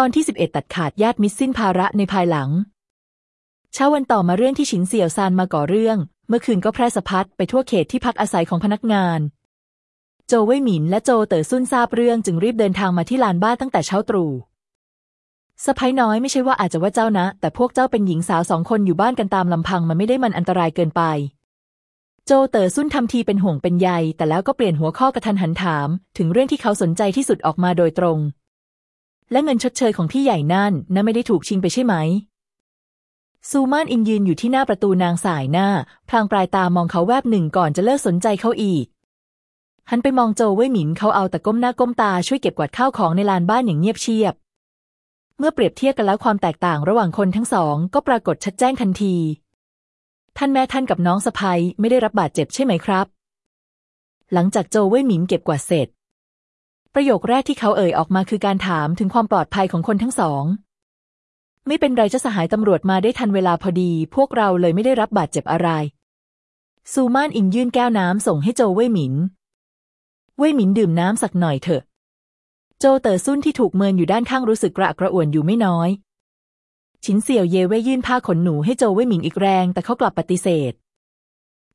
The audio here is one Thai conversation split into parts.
ตอนที่ 11 ตัดขาดญาติมิตรสิ้นภาระในภายหลัง เช้าวันต่อมาเรื่องที่ฉินเสี่ยวซานมาก่อเรื่อง เมื่อคืนก็แพร่สะพัดไปทั่วเขตที่พักอาศัยของพนักงาน โจวเว่ยหมินและโจเต๋อซุ่นทราบเรื่องจึงรีบเดินทางมาที่ลานบ้านตั้งแต่เช้าตรู่สะพ้ยน้อยไม่ใช่ว่าอาจจะว่าเจ้านะ แต่พวกเจ้าเป็นหญิงสาวสองคนอยู่บ้านกันตามลำพังมันไม่ได้มันอันตรายเกินไป โจเต๋อซุ่นทำทีเป็นห่วงเป็นใย แต่แล้วก็เปลี่ยนหัวข้อกระทันหันถาม ถึงเรื่องที่เขาสนใจที่สุดออกมาโดยตรง และเงินชดเชยของพี่ใหญ่นั่นน่าไม่ได้ถูกชิงไปใช่ไหม ซูมานอินยืนอยู่ที่หน้าประตูนางสายหน้า พลางปลายตามองเขาแวบหนึ่งก่อนจะเลิกสนใจเขาอีก หันไปมองโจวเว่ยหมินเขาเอาแต่ก้มหน้าก้มตาช่วยเก็บกวาดข้าวของในลานบ้านอย่างเงียบเชียบ เมื่อเปรียบเทียบกันแล้วความแตกต่างระหว่างคนทั้งสอง ก็ปรากฏชัดแจ้งทันที ท่านแม่ท่านกับน้องสะพ้ยไม่ได้รับบาดเจ็บใช่ไหมครับ หลังจากโจวเว่ยหมินเก็บกวาดเสร็จ ประโยคแรกที่เขาเอ่ยออกมาคือการถามถึงความปลอดภัยของคนทั้งสอง ไม่เป็นไรจะสหายตำรวจมาได้ทันเวลาพอดี พวกเราเลยไม่ได้รับบาดเจ็บอะไร ซูมานอิงยื่นแก้วน้ำส่งให้โจเว่ยหมิน เว่ยหมินดื่มน้ำสักหน่อยเถอะ โจเต๋อซุ่นที่ถูกเมินอยู่ด้านข้างรู้สึกกระอักกระอ่วนอยู่ไม่น้อยชินเสี่ยวเย่เว่ยยื่นผ้าขนหนูให้โจเว่ยหมินอีกแรง แต่เขากลับปฏิเสธ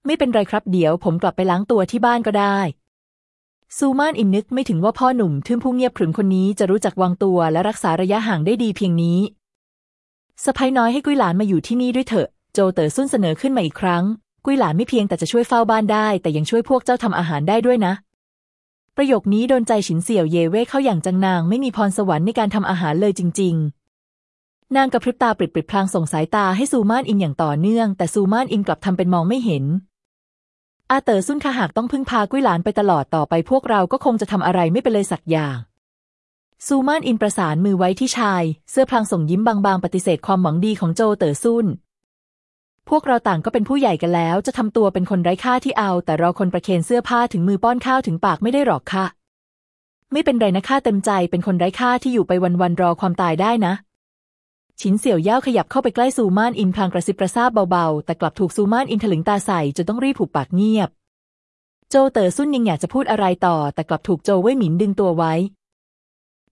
ไม่เป็นไรครับเดี๋ยวผมกลับไปล้างตัวที่บ้านก็ได้ ซูมานอินนึกไม่ถึงว่าพ่อหนุ่มทึ่มผู้เงียบขรึมคนนี้จะรู้จักวางตัวและรักษาระยะห่างได้ดีเพียงนี้สะพ้ยน้อยให้กุ้ยหลานมาอยู่ที่นี่ด้วยเถอะ โจเต๋อซุ่นเสนอขึ้นมาอีกครั้ง กุ้ยหลานไม่เพียงแต่จะช่วยเฝ้าบ้านได้ แต่ยังช่วยพวกเจ้าทำอาหารได้ด้วยนะ ประโยคนี้โดนใจฉินเสี่ยวเย่เว่เข้าอย่างจังนางไม่มีพรสวรรค์ในการทำอาหารเลยจริง ๆ นางกระพริบตาปริบๆพลางส่งสายตาให้ซูมานอินอย่างต่อเนื่อง แต่ซูมานอินกลับทำเป็นมองไม่เห็น อาเต๋อซุนค่ะหากต้องพึ่งพากุ้ยหลานไปตลอดต่อไปพวกเราก็คงจะทำอะไรไม่เป็นเลยสักอย่าง ซูมานอินประสานมือไว้ที่ชาย เสื้อพลางส่งยิ้มบางๆ ปฏิเสธความหวังดีของโจเต๋อซุนพวกเราต่างก็เป็นผู้ใหญ่กันแล้ว จะทำตัวเป็นคนไร้ค่าที่เอา แต่เราคนประเคนเสื้อผ้าถึงมือป้อนข้าวถึงปากไม่ได้หรอกค่ะ ไม่เป็นไรนะข้าเต็มใจเป็นคนไร้ค่าที่อยู่ไปวันๆรอความตายได้นะ ชินเสี่ยวย่าขยับเข้าไปใกล้ซูมานอินพลางกระซิบกระซาบเบาๆ แต่กลับถูกซูมานอินถลึงตาใส่จนต้องรีบผูกปากเงียบ โจเต๋อซุ่นยังอยากจะพูดอะไรต่อ แต่กลับถูกโจเว่ยหมินดึงตัวไว้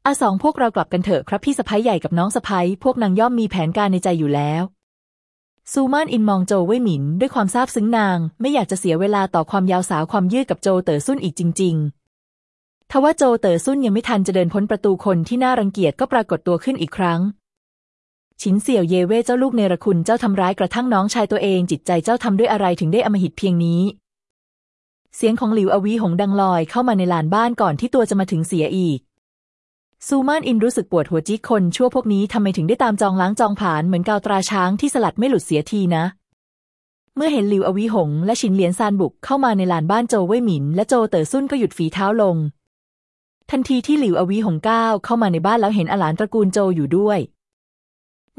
อาสองพวกเรากลับกันเถอะครับพี่สะพ้ยใหญ่กับน้องสะพ้ยพวกนางย่อมมีแผนการในใจอยู่แล้วซูมานอินมองโจเว่ยหมินด้วยความซาบซึ้งนาง ไม่อยากจะเสียเวลาต่อความยาวสาวความยืดกับโจเต๋อซุ่นอีกจริง ๆ ทว่าโจเต๋อซุ่นยังไม่ทันจะเดินพ้นประตูคนที่น่ารังเกียจก็ปรากฏตัวขึ้นอีกครั้ง ฉินเสี่ยวเยเว่เจ้าลูกเนรคุณเจ้าทำร้ายกระทั่งน้องชายตัวเองจิตใจเจ้าทำด้วยอะไรถึงได้อมหิตเพียงนี้ เสียงของหลิวอวีหงดังลอยเข้ามาในลานบ้านก่อนที่ตัวจะมาถึงเสียอีกซูมานอินรู้สึกปวดหัวจี้คนชั่วพวกนี้ทำไมถึงได้ตามจองล้างจองผลาญเหมือนกาวตราช้างที่สลัดไม่หลุดเสียทีนะ เมื่อเห็นหลิวอวีหง และชินเหลียนซานบุกเข้ามาในลานบ้านโจเว่ยหมิน และโจเต๋อซุ่นก็หยุดฝีเท้าลง ทันทีที่หลิวอวีหงก้าวเข้ามาในบ้านแล้วเห็นอลานตระกูลโจอยู่ด้วย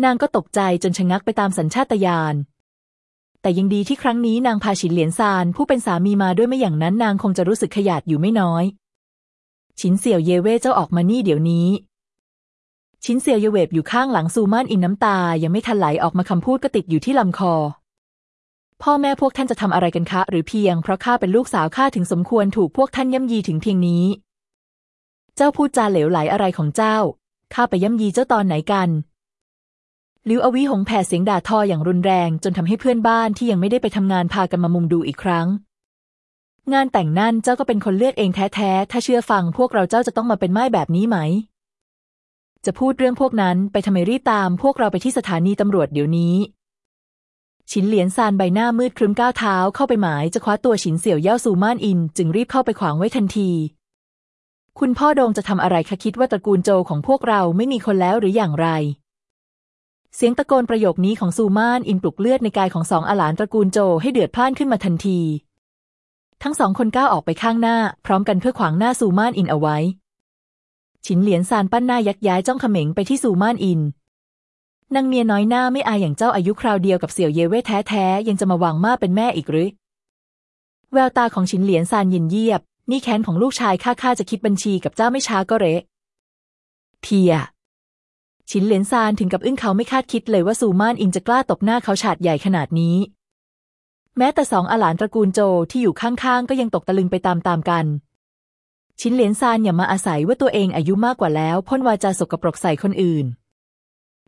นางก็ตกใจจนชะงักไปตามสัญชาตญาณ แต่ยังดีที่ครั้งนี้นางพาฉินเหลียนซาน ผู้เป็นสามีมาด้วยไม่อย่างนั้นนางคงจะรู้สึกขยาดอยู่ไม่น้อยชินเสี่ยวเยเว่เจ้าออกมานี่เดี๋ยวนี้ชินเสี่ยวเยเวบอยู่ข้างหลังซูมานอินน้ำตา ยังไม่ทันไหลออกมาคำพูดก็ติดอยู่ที่ลำคอ พ่อแม่พวกท่านจะทำอะไรกันคะ หรือเพียงเพราะข้าเป็นลูกสาวข้าถึงสมควรถูกพวกท่านย่ำยีถึงเพียงนี้ เจ้าพูดจาเหลวไหลอะไรของเจ้าข้าไปย่ำยีเจ้าตอนไหนกัน ลิวอวีหงแผ่เสียงด่าทออย่างรุนแรงจนทำให้เพื่อนบ้านที่ยังไม่ได้ไปทำงานพากันมามุงดูอีกครั้ง งานแต่งนั่นเจ้าก็เป็นคนเลือกเองแท้ๆ ถ้าเชื่อฟังพวกเราเจ้าจะต้องมาเป็นไม้แบบนี้ไหม จะพูดเรื่องพวกนั้นไปทำไมรีบตาม พวกเราไปที่สถานีตำรวจเดี๋ยวนี้ ฉินเหลียนซานใบหน้ามืดครึ้มก้าวเท้าเข้าไปหมายจะคว้าตัวฉินเสี่ยวเย่าซูม่านอิน จึงรีบเข้าไปขวางไว้ทันที คุณพ่อโดงจะทำอะไรคะคิดว่าตระกูลโจของพวกเราไม่มีคนแล้วหรืออย่างไร เสียงตะโกนประโยคนี้ของซูมานอินปลุกเลือดในกายของสองอาหลานตระกูลโจให้เดือดพล่านขึ้นมาทันที ทั้งสองคนก้าวออกไปข้างหน้า พร้อมกันเพื่อขวางหน้าซูมานอินเอาไว้ ฉินเหลียนซานปั้นหน้ายักย้ายจ้องเขม็งไปที่ซูมานอินนางเมียน้อยหน้าไม่อายอย่างเจ้าอายุคราวเดียวกับเสี่ยวเยเว่แท้ๆยังจะมาวางมาเป็นแม่อีกหรือแววตาของฉินเหลียนซานยินเยียบ นี่แค้นของลูกชายข้าข้าจะคิดบัญชีกับเจ้าไม่ช้าก็เระเพีย ฉินเหลียนซานถึงกับอึ้งเขาไม่คาดคิดเลยว่าซูมานอิงจะกล้าตบหน้าเขาฉาดใหญ่ขนาดนี้ แม้แต่สองอาหลานตระกูลโจที่อยู่ข้างๆ ก็ยังตกตะลึงไปตามๆกัน ชินเหลียนซานอย่ามาอาศัยว่าตัวเองอายุมากกว่าแล้วพ่นวาจาสกปรกใส่คนอื่น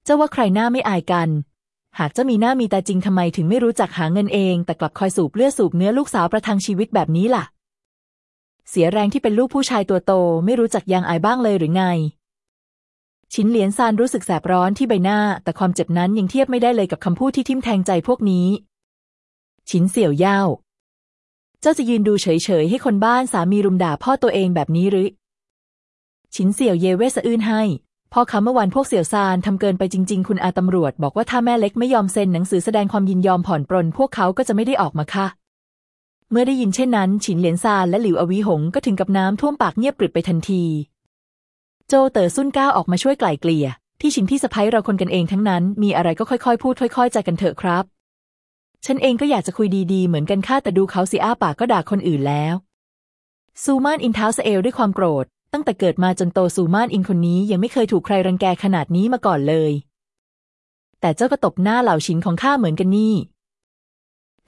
เจ้าว่าใครหน้าไม่อายกัน หากเจ้ามีหน้ามีตาจริงทำไมถึงไม่รู้จักหาเงินเอง แต่กลับคอยสูบเลือดสูบเนื้อลูกสาวประทังชีวิตแบบนี้ล่ะ เสียแรงที่เป็นลูกผู้ชายตัวโตไม่รู้จักยังอายบ้างเลยหรือไง ชินเหลียนซานรู้สึกแสบร้อนที่ใบหน้า แต่ความเจ็บนั้นยังเทียบไม่ได้เลยกับคำพูดที่ทิ่มแทงใจพวกนี้ ชินเสี่ยวเย่าเจ้าจะยืนดูเฉยๆ ให้คนบ้านสามีรุมด่าพ่อตัวเองแบบนี้หรือ ชินเสี่ยวเยเวสะอื้นให้พ่อคะเมื่อวานพวกเสี่ยวซานทำเกินไปจริง ๆ คุณอาตำรวจ บอกว่าถ้าแม่เล็กไม่ยอมเซ็นหนังสือแสดงความยินยอมผ่อนปรน พวกเขาก็จะไม่ได้ออกมาค่ะ เมื่อได้ยินเช่นนั้น ฉินเหลียนซานและหลิวอวีหงก็ถึงกับน้ำท่วมปากเงียบกริบไปทันที โจเต๋อซุ่นก้าวออกมาช่วยไกล่เกลี่ย ที่ชินพี่สะพ้ยเราคนกันเองทั้งนั้น มีอะไรก็ค่อยๆ พูดค่อยๆใจกันเถอะครับ ฉันเองก็อยากจะคุยดีๆ เหมือนกันค่ะแต่ดูเขาสิอ้าปากก็ด่าคนอื่นแล้ว ซูมานอินเท้าสเอลด้วยความโกรธ ตั้งแต่เกิดมาจนโตซูมานอินคนนี้ยังไม่เคยถูกใครรังแกขนาดนี้มาก่อนเลย แต่เจ้าก็ตบหน้าเหล่าชินของข้าเหมือนกันนี่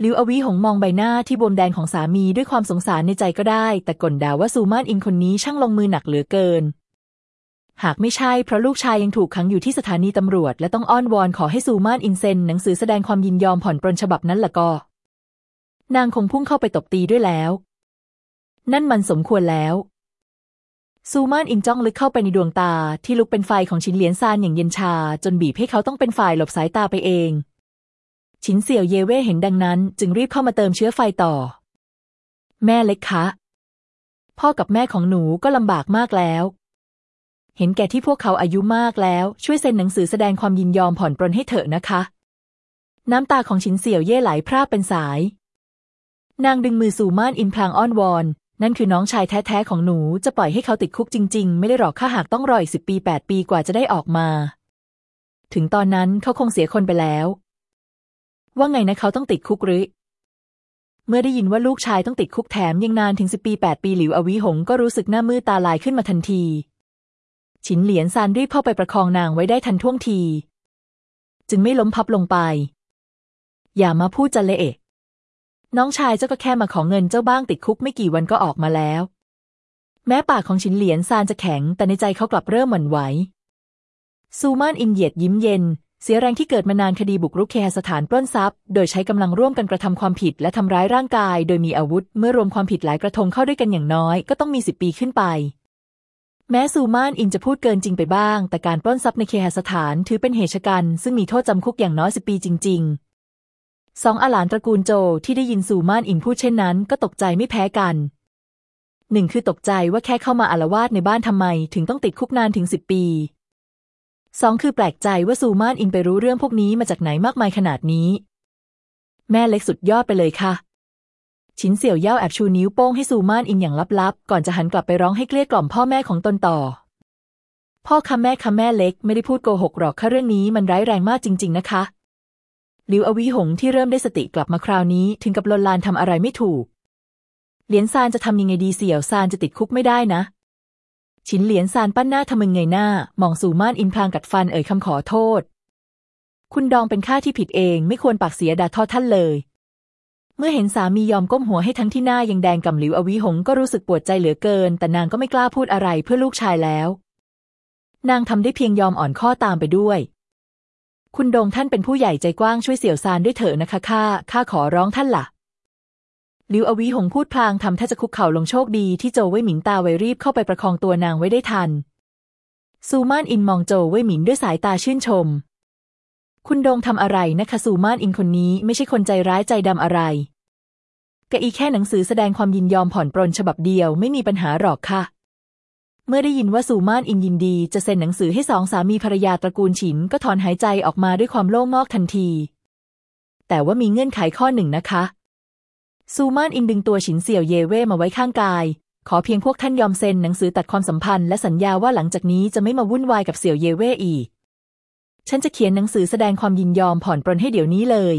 ลิวอวีหงมองใบหน้าที่บวมแดงของสามีด้วยความสงสารในใจก็ได้ แต่ก่นด่าว่าซูมานอินคนนี้ช่างลงมือหนักเหลือเกิน หากไม่ใช่เพราะลูกชายยังถูกขังอยู่ที่สถานีตำรวจ และต้องอ้อนวอนขอให้ซูมานอินเซนหนังสือแสดงความยินยอมผ่อนปรนฉบับนั้นละก็ นางคงพุ่งเข้าไปตบตีด้วยแล้ว นั่นมันสมควรแล้ว ซูมานอินจ้องลึกเข้าไปในดวงตาที่ลุกเป็นไฟของชินเหลียนซานอย่างเย็นชา จนบีบให้เขาต้องเป็นฝ่ายหลบสายตาไปเอง ชินเสี่ยวเยเว่เห็นดังนั้น จึงรีบเข้ามาเติมเชื้อไฟต่อ แม่เล็กคะ พ่อกับแม่ของหนูก็ลำบากมากแล้ว เห็นแก่ที่พวกเขาอายุมากแล้ว ช่วยเซ็นหนังสือแสดงความยินยอมผ่อนปรนให้เถอะนะคะ น้ำตาของชินเสี่ยวเย่ไหลพร่าเป็นสาย นางดึงมือสู่ม่านอินพลางอ้อนวอน นั่นคือน้องชายแท้ๆของหนูจะปล่อยให้เขาติดคุกจริง ๆ ไม่ได้หรอกข้าหากต้องรออีกสิบปีแปดปีกว่าจะได้ออกมา ถึงตอนนั้นเขาคงเสียคนไปแล้ว ว่าไงนะเขาต้องติดคุกหรือเมื่อได้ยินว่าลูกชายต้องติดคุกแถมยังนานถึงสิบปีแปดปีหลิวอวิหงก็รู้สึกหน้ามืดตาลายขึ้นมาทันที ฉินเหลียนซานรีบเข้าไปประคองนางไว้ได้ทันท่วงที จึงไม่ล้มพับลงไป อย่ามาพูดจะเละเอะน้องชายเจ้าก็แค่มาขอเงินเจ้าบ้างติดคุกไม่กี่วันก็ออกมาแล้ว แม้ปากของฉินเหลียนซานจะแข็ง แต่ในใจเขากลับเริ่มหม่นไหวซูมานอินเหยียดยิ้มเย็น เสียแรงที่เกิดมานานคดีบุกรุกเคหสถานปล้นทรัพย์ โดยใช้กำลังร่วมกันกระทำความผิดและทำร้ายร่างกาย โดยมีอาวุธ เมื่อรวมความผิดหลายกระทงเข้าด้วยกันอย่างน้อยก็ต้องมีสิบปีขึ้นไป แม้ซูมานอินจะพูดเกินจริงไปบ้าง แต่การปล้นทรัพย์ในเคหสถานถือเป็นเหตุชะกันซึ่งมีโทษจำคุกอย่างน้อยสิบปีจริง ๆ สองอาหลานตระกูลโจที่ได้ยินซูมานอินพูดเช่นนั้น ก็ตกใจไม่แพ้กันหนึ่งคือตกใจว่าแค่เข้ามาอารวาสในบ้านทำไม ถึงต้องติดคุกนานถึงสิบปีสองคือแปลกใจว่าซูมานอินไปรู้เรื่องพวกนี้มาจากไหนมากมายขนาดนี้ แม่เล็กสุดยอดไปเลยค่ะ ชินเสี่ยวเย่าแอบชูนิ้วโป้งให้ซูมานอิงอย่างลับๆ ก่อนจะหันกลับไปร้องให้เกลี้ยกล่อมพ่อแม่ของตนต่อ พ่อคะแม่คะแม่เล็กไม่ได้พูดโกหกหรอกค่ะเรื่องนี้มันร้ายแรงมากจริง ๆ นะคะหลิวอวีหงที่เริ่มได้สติกลับมาคราวนี้ ถึงกับลนลานทำอะไรไม่ถูก เหลียนซานจะทำยังไงดีเสี่ยวซานจะติดคุกไม่ได้นะ ชินเหลียนซานปั้นหน้าทำมึงไงหน้า มองสู่ม่านอินพลางกัดฟันเอ่ยคำขอโทษ คุณดองเป็นข้าที่ผิดเอง ไม่ควรปากเสียด่าทอท่านเลย เมื่อเห็นสามียอมก้มหัวให้ทั้งที่หน้ายังแดงกำหลิวอวิหงก็รู้สึกปวดใจเหลือเกิน แต่นางก็ไม่กล้าพูดอะไรเพื่อลูกชายแล้ว นางทำได้เพียงยอมอ่อนข้อตามไปด้วย คุณดงท่านเป็นผู้ใหญ่ใจกว้างช่วยเสี่ยวซานด้วยเถอะนะคะข้าข้าขอร้องท่านละ่ะลิวอวิหงพูดพลางทำท่าจะคุกเข่าลงโชคดีที่โจวเว่ยหมิงตาไวรีบเข้าไปประคองตัวนางไว้ได้ทัน ซูมานอินมองโจวเว่ยหมิงด้วยสายตาชื่นชม คุณดงทำอะไรนะคะสูมานอินคนนี้ไม่ใช่คนใจร้ายใจดำอะไรกะอีแค่หนังสือแสดงความยินยอมผ่อนปรนฉบับเดียวไม่มีปัญหาหรอกค่ะ เมื่อได้ยินว่าสูมานอินยินดีจะเซ็นหนังสือให้สองสามีภรรยาตระกูลฉินก็ถอนหายใจออกมาด้วยความโล่งมอกทันที แต่ว่ามีเงื่อนไขข้อหนึ่งนะคะ ซูมานอินดึงตัวฉินเสี่ยวเยเว่มาไว้ข้างกาย ขอเพียงพวกท่านยอมเซ็นหนังสือตัดความสัมพันธ์และสัญญาว่าหลังจากนี้จะไม่มาวุ่นวายกับเสี่ยวเยเว่อีก ฉันจะเขียนหนังสือแสดงความยินยอมผ่อนปรนให้เดี๋ยวนี้เลย